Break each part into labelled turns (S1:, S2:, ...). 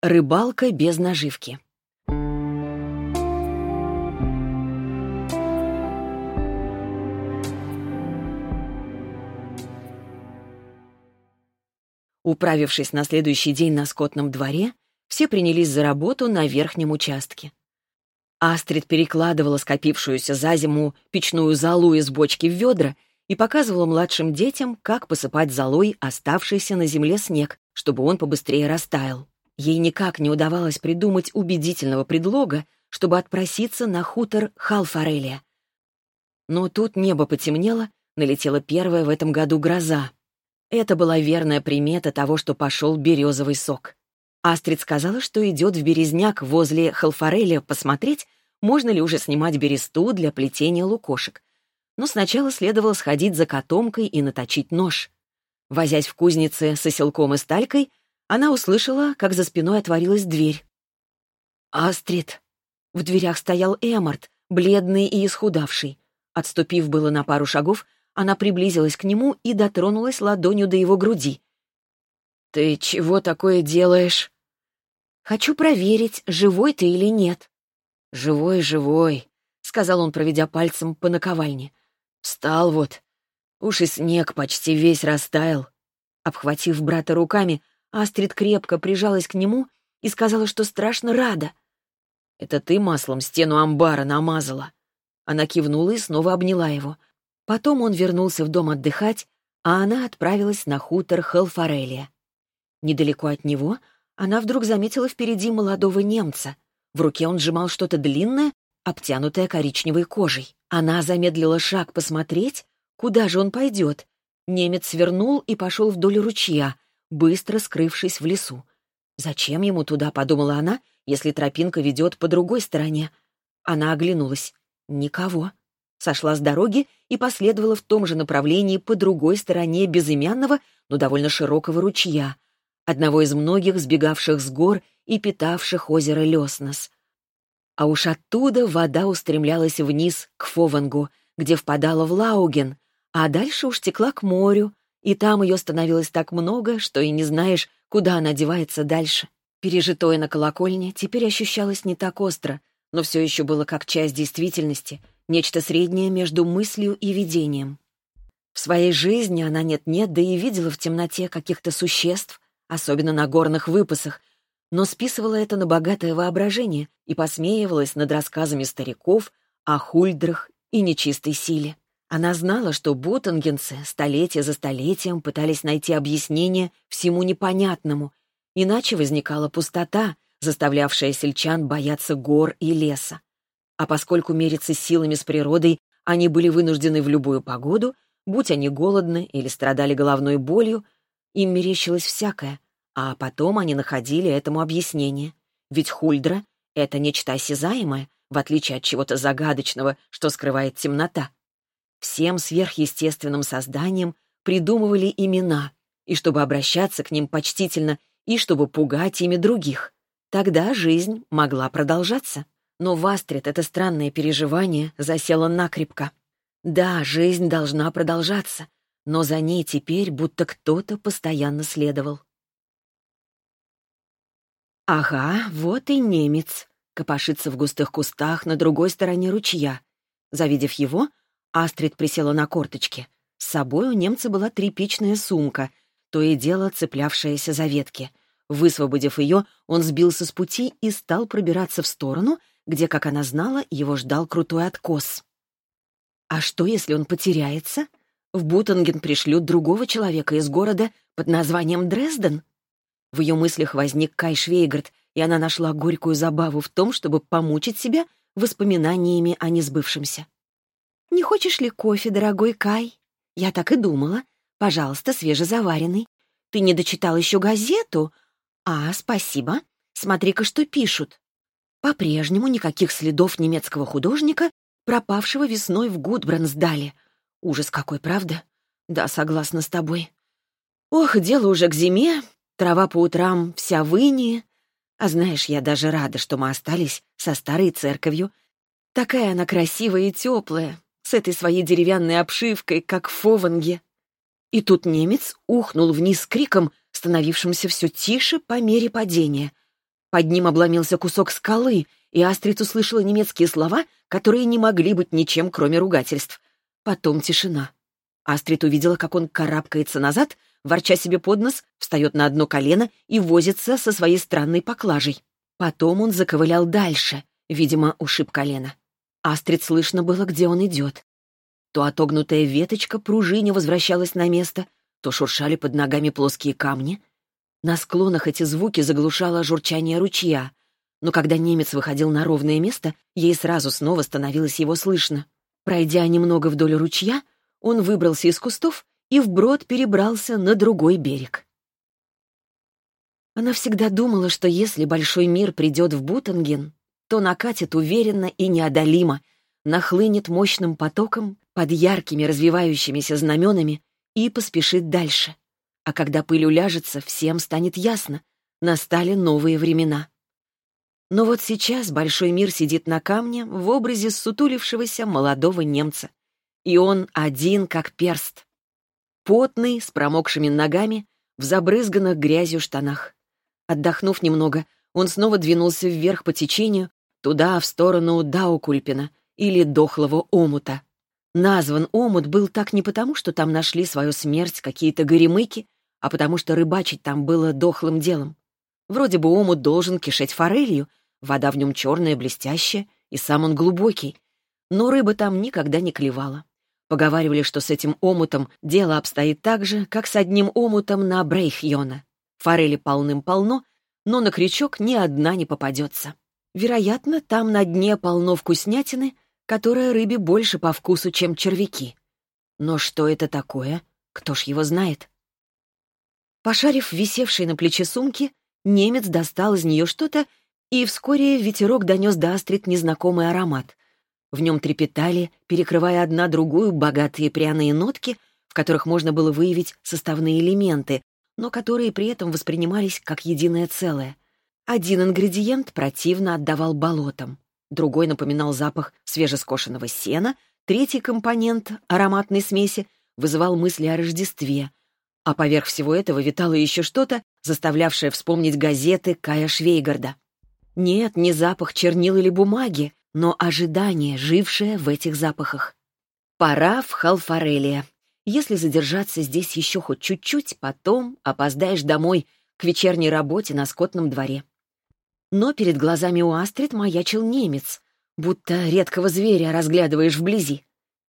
S1: Рыбалка без наживки. Управившись на следующий день на скотном дворе, все принялись за работу на верхнем участке. Астрид перекладывала скопившуюся за зиму печную золу из бочки в ведра и показывала младшим детям, как посыпать золой оставшийся на земле снег, чтобы он побыстрее растаял. Ей никак не удавалось придумать убедительного предлога, чтобы отпроситься на хутор Халфорелия. Но тут небо потемнело, налетела первая в этом году гроза. Это была верная примета того, что пошел березовый сок. Астрид сказала, что идет в Березняк возле Халфореля посмотреть, можно ли уже снимать бересту для плетения лукошек. Но сначала следовало сходить за котомкой и наточить нож. Возясь в кузнице с оселком и сталькой, она услышала, как за спиной отворилась дверь. «Астрид!» В дверях стоял Эмарт, бледный и исхудавший. Отступив было на пару шагов, она приблизилась к нему и дотронулась ладонью до его груди. «Ты чего такое делаешь?» «Хочу проверить, живой ты или нет». «Живой, живой», — сказал он, проведя пальцем по наковальне. «Встал вот. Уж и снег почти весь растаял». Обхватив брата руками, Астрид крепко прижалась к нему и сказала, что страшно рада. «Это ты маслом стену амбара намазала?» Она кивнула и снова обняла его. Потом он вернулся в дом отдыхать, а она отправилась на хутор Хелфорелия. Недалеко от него она вдруг заметила впереди молодого немца. В руке он сжимал что-то длинное, обтянутое коричневой кожей. Она замедлила шаг посмотреть, куда же он пойдет. Немец свернул и пошел вдоль ручья, быстро скрывшись в лесу. «Зачем ему туда?» — подумала она, если тропинка ведет по другой стороне. Она оглянулась. Никого. Сошла с дороги и последовала в том же направлении по другой стороне безымянного, но довольно широкого ручья — одного из многих сбегавших с гор и питавших озеро Леснос. А уж оттуда вода устремлялась вниз, к Фовангу, где впадала в Лауген, а дальше уж текла к морю, и там ее становилось так много, что и не знаешь, куда она девается дальше. Пережитое на колокольне теперь ощущалось не так остро, но все еще было как часть действительности, нечто среднее между мыслью и видением. В своей жизни она нет-нет, да и видела в темноте каких-то существ, особенно на горных выпасах, но списывала это на богатое воображение и посмеивалась над рассказами стариков о хульдрах и нечистой силе. Она знала, что бутангенцы столетия за столетием пытались найти объяснение всему непонятному, иначе возникала пустота, заставлявшая сельчан бояться гор и леса. А поскольку мериться силами с природой они были вынуждены в любую погоду, будь они голодны или страдали головной болью, им мерещилось всякое, а потом они находили этому объяснение. Ведь хульдра — это нечто осязаемое, в отличие от чего-то загадочного, что скрывает темнота. Всем сверхъестественным созданиям придумывали имена, и чтобы обращаться к ним почтительно, и чтобы пугать ими других. Тогда жизнь могла продолжаться. Но в Астрид это странное переживание засело накрепко. Да, жизнь должна продолжаться, но за ней теперь будто кто-то постоянно следовал. Ага, вот и немец. Копошится в густых кустах на другой стороне ручья. Завидев его, Астрид присела на корточки. С собой у немца была тряпичная сумка, то и дело цеплявшаяся за ветки. Высвободив ее, он сбился с пути и стал пробираться в сторону, где, как она знала, его ждал крутой откос. А что, если он потеряется? В Бутанген пришлют другого человека из города под названием Дрезден? В ее мыслях возник Кай Швейгард, и она нашла горькую забаву в том, чтобы помучить себя воспоминаниями о несбывшемся. «Не хочешь ли кофе, дорогой Кай?» «Я так и думала. Пожалуйста, свежезаваренный. Ты не дочитал еще газету?» «А, спасибо. Смотри-ка, что пишут». По-прежнему никаких следов немецкого художника, пропавшего весной в Гудбрансдале — Ужас какой, правда? Да, согласна с тобой. Ох, дело уже к зиме, трава по утрам вся в А знаешь, я даже рада, что мы остались со старой церковью. Такая она красивая и теплая, с этой своей деревянной обшивкой, как в Фованге. И тут немец ухнул вниз криком, становившимся все тише по мере падения. Под ним обломился кусок скалы, и Астрид услышала немецкие слова, которые не могли быть ничем, кроме ругательств. Потом тишина. Астрид увидела, как он карабкается назад, ворча себе под нос, встает на одно колено и возится со своей странной поклажей. Потом он заковылял дальше, видимо, ушиб колено. Астрид слышно было, где он идет. То отогнутая веточка пружине возвращалась на место, то шуршали под ногами плоские камни. На склонах эти звуки заглушало журчание ручья, но когда немец выходил на ровное место, ей сразу снова становилось его слышно. Пройдя немного вдоль ручья, он выбрался из кустов и вброд перебрался на другой берег. Она всегда думала, что если большой мир придет в Бутанген, то накатит уверенно и неодолимо, нахлынет мощным потоком под яркими развивающимися знаменами и поспешит дальше. А когда пыль уляжется, всем станет ясно — настали новые времена. Но вот сейчас большой мир сидит на камне в образе сутулившегося молодого немца. И он один, как перст. Потный, с промокшими ногами, в забрызганных грязью штанах. Отдохнув немного, он снова двинулся вверх по течению, туда, в сторону Даукульпина или Дохлого омута. Назван омут был так не потому, что там нашли свою смерть какие-то горемыки, а потому что рыбачить там было дохлым делом. Вроде бы омут должен кишеть форелью, вода в нем черная, блестящая, и сам он глубокий. Но рыба там никогда не клевала. Поговаривали, что с этим омутом дело обстоит так же, как с одним омутом на Брейхьона. Форели полным-полно, но на крючок ни одна не попадется. Вероятно, там на дне полно вкуснятины, которая рыбе больше по вкусу, чем червяки. Но что это такое, кто ж его знает? Пошарив висевшей на плече сумки, немец достал из нее что-то, и вскоре ветерок донес до Астрид незнакомый аромат. В нем трепетали, перекрывая одна другую, богатые пряные нотки, в которых можно было выявить составные элементы, но которые при этом воспринимались как единое целое — один ингредиент противно отдавал болотам, другой напоминал запах свежескошенного сена, третий компонент ароматной смеси вызывал мысли о Рождестве, а поверх всего этого витало еще что-то, заставлявшее вспомнить газеты Кая Швейгарда. Нет, не запах чернил или бумаги, но ожидание, жившее в этих запахах. Пора в Халфарелия. Если задержаться здесь еще хоть чуть-чуть, потом опоздаешь домой к вечерней работе на скотном дворе. Но перед глазами у Астрид маячил немец, будто редкого зверя разглядываешь вблизи.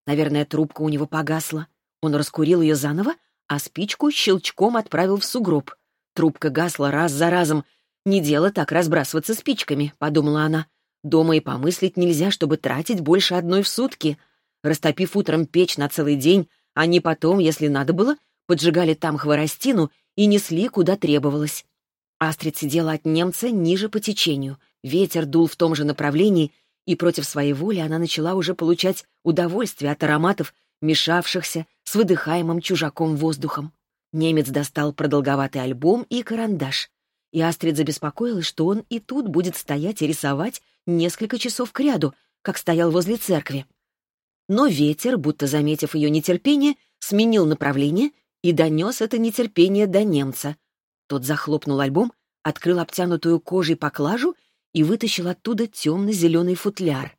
S1: Наверное, трубка у него погасла. Он раскурил ее заново, а спичку щелчком отправил в сугроб. Трубка гасла раз за разом. «Не дело так разбрасываться спичками», — подумала она. «Дома и помыслить нельзя, чтобы тратить больше одной в сутки». Растопив утром печь на целый день, они потом, если надо было, поджигали там хворостину и несли, куда требовалось. Астрид сидела от немца ниже по течению. Ветер дул в том же направлении, и против своей воли она начала уже получать удовольствие от ароматов, мешавшихся с выдыхаемым чужаком воздухом. Немец достал продолговатый альбом и карандаш. И Астрид забеспокоилась, что он и тут будет стоять и рисовать несколько часов кряду, как стоял возле церкви. Но ветер, будто заметив ее нетерпение, сменил направление и донес это нетерпение до немца — тот захлопнул альбом, открыл обтянутую кожей поклажу и вытащил оттуда темно-зеленый футляр.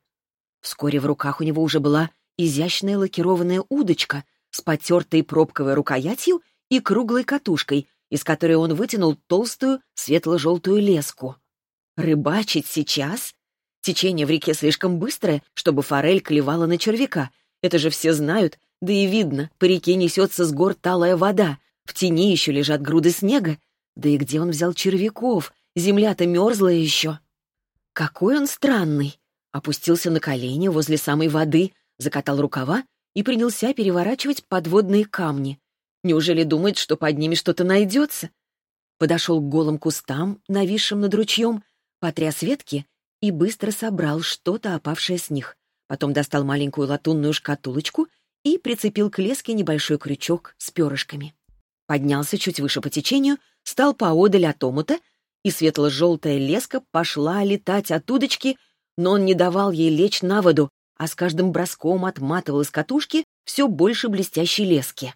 S1: Вскоре в руках у него уже была изящная лакированная удочка с потертой пробковой рукоятью и круглой катушкой, из которой он вытянул толстую светло-желтую леску. Рыбачить сейчас? Течение в реке слишком быстрое, чтобы форель клевала на червяка. Это же все знают, да и видно, по реке несется с гор талая вода, в тени еще лежат груды снега, да и где он взял червяков? Земля-то мерзлая еще. Какой он странный. Опустился на колени возле самой воды, закатал рукава и принялся переворачивать подводные камни. Неужели думает, что под ними что-то найдется? Подошел к голым кустам, нависшим над ручьем, потряс ветки и быстро собрал что-то, опавшее с них. Потом достал маленькую латунную шкатулочку и прицепил к леске небольшой крючок с перышками. Поднялся чуть выше по течению — стал поодаль от омута, и светло-желтая леска пошла летать от удочки, но он не давал ей лечь на воду, а с каждым броском отматывал из катушки все больше блестящей лески.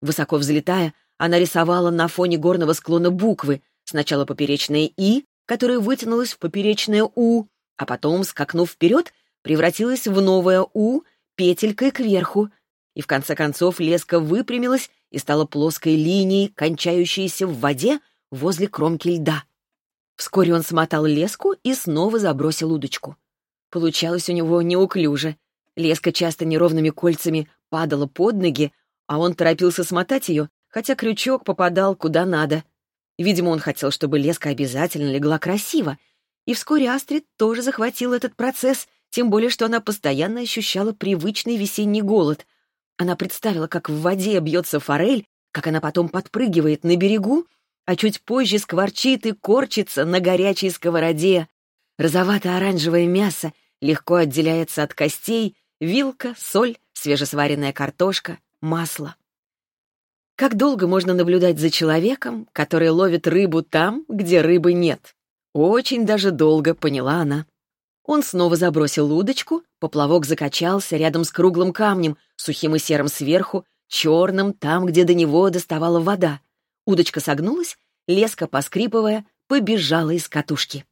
S1: Высоко взлетая, она рисовала на фоне горного склона буквы, сначала поперечные «и», которая вытянулась в поперечное «У», а потом, скакнув вперед, превратилась в новое «У» петелькой кверху. И в конце концов леска выпрямилась и стала плоской линией, кончающейся в воде возле кромки льда. Вскоре он смотал леску и снова забросил удочку. Получалось у него неуклюже. Леска часто неровными кольцами падала под ноги, а он торопился смотать ее, хотя крючок попадал куда надо. Видимо, он хотел, чтобы леска обязательно легла красиво. И вскоре Астрид тоже захватил этот процесс, тем более, что она постоянно ощущала привычный весенний голод. Она представила, как в воде бьется форель, как она потом подпрыгивает на берегу, а чуть позже скворчит и корчится на горячей сковороде. Розовато-оранжевое мясо легко отделяется от костей, вилка, соль, свежесваренная картошка, масло. Как долго можно наблюдать за человеком, который ловит рыбу там, где рыбы нет? Очень даже долго, поняла она. Он снова забросил удочку, поплавок закачался рядом с круглым камнем, сухим и серым сверху, черным там, где до него доставала вода. Удочка согнулась, леска, поскрипывая, побежала из катушки.